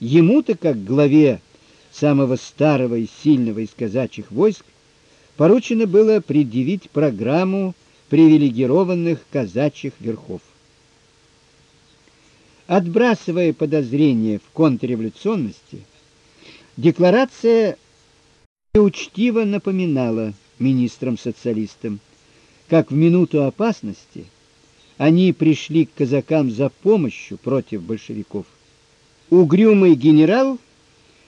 Ему-то, как главе самого старого и сильного из казачьих войск, поручено было предъявить программу привилегированных казачьих верхов. Отбрасывая подозрения в контрреволюционности, декларация неучтиво напоминала министрам-социалистам, как в минуту опасности они пришли к казакам за помощью против большевиков. Угрюмый генерал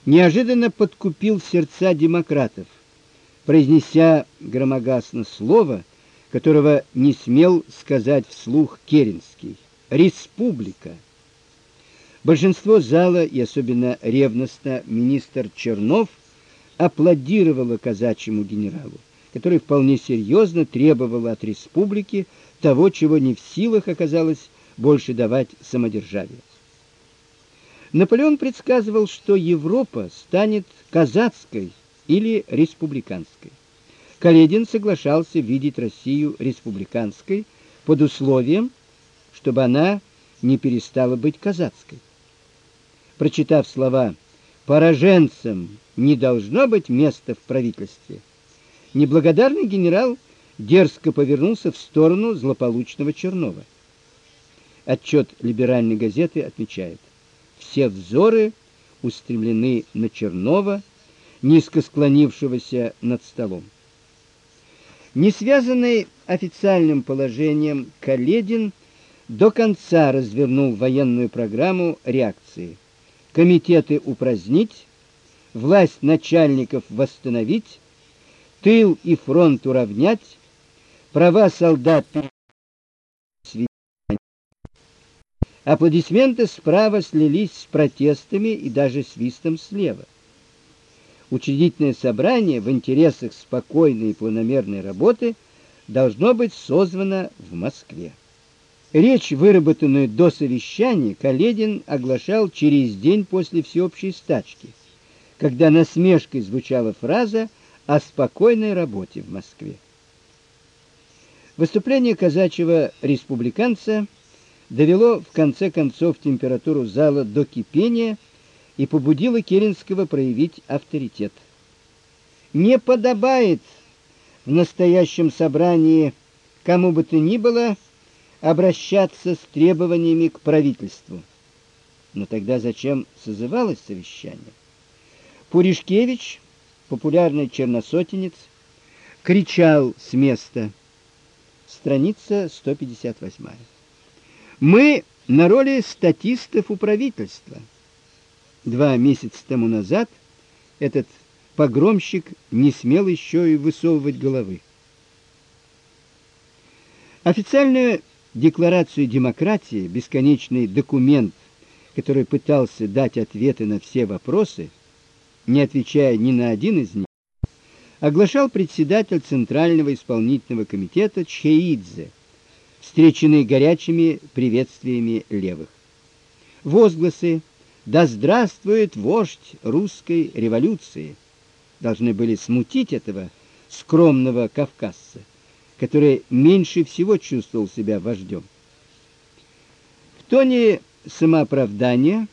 неожиданно подкупил сердца демократов, произнеся громогласно слово, которого не смел сказать вслух Керенский. Республика. Большинство зала и особенно ревностно министр Чернов аплодировало казачьему генералу, который вполне серьезно требовал от республики того, чего не в силах оказалось больше давать самодержавие. Наполеон предсказывал, что Европа станет казацкой или республиканской. Каледин соглашался видеть Россию республиканской под условием, чтобы она не перестала быть казацкой. Прочитав слова «пораженцам не должно быть места в правительстве», неблагодарный генерал дерзко повернулся в сторону злополучного Чернова. Отчет либеральной газеты отмечает: все взоры устремлены на Чернова, низко склонившегося над столом. Не связанный официальным положением, Каледин до конца развернул военную программу реакции. Комитеты упразднить, власть начальников восстановить, тыл и фронт уравнять, права солдат Аплодисменты справа слились с протестами и даже свистом слева. Учредительное собрание в интересах спокойной и планомерной работы должно быть созвано в Москве. Речь, выработанную до совещания, Каледин оглашал через день после всеобщей стачки, когда насмешкой звучала фраза о спокойной работе в Москве. Выступление казачьего республиканца – довело в конце концов температуру зала до кипения и побудило Керенского проявить авторитет. Не подобает в настоящем собрании кому бы то ни было обращаться с требованиями к правительству. Но тогда зачем созывалось совещание? Пуришкевич, популярный черносотенец, кричал с места. Страница 158. Мы на роли статистов у правительства. Два месяца тому назад этот погромщик не смел еще и высовывать головы. Официальную декларацию демократии, бесконечный документ, который пытался дать ответы на все вопросы, не отвечая ни на один из них, оглашал председатель Центрального исполнительного комитета Чхеидзе встреченные горячими приветствиями левых. Возгласы «Да здравствует вождь русской революции!» должны были смутить этого скромного кавказца, который меньше всего чувствовал себя вождем. В тоне самооправдания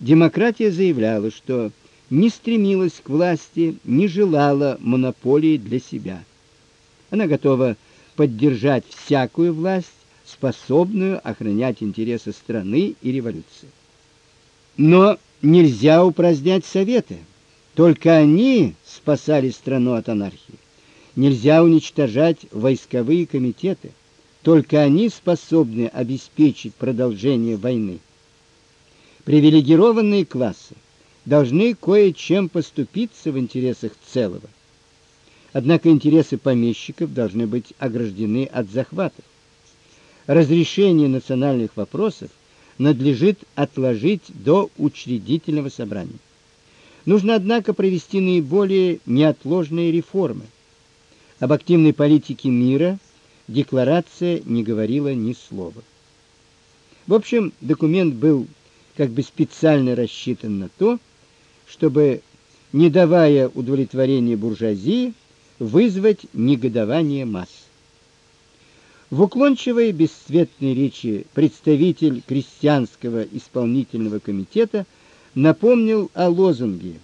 демократия заявляла, что не стремилась к власти, не желала монополии для себя. Она готова поддержать всякую власть, способную охранять интересы страны и революции. Но нельзя упразднять советы. Только они спасали страну от анархии. Нельзя уничтожать войсковые комитеты. Только они способны обеспечить продолжение войны. Привилегированные классы должны кое-чем поступиться в интересах целого. Однако интересы помещиков должны быть ограждены от захватов. Разрешение национальных вопросов надлежит отложить до учредительного собрания. Нужно, однако, провести наиболее неотложные реформы. Об активной политике мира декларация не говорила ни слова. В общем, документ был как бы специально рассчитан на то, чтобы, не давая удовлетворения буржуазии, вызвать негодование масс. В уклончивой бесцветной речи представитель крестьянского исполнительного комитета напомнил о лозунге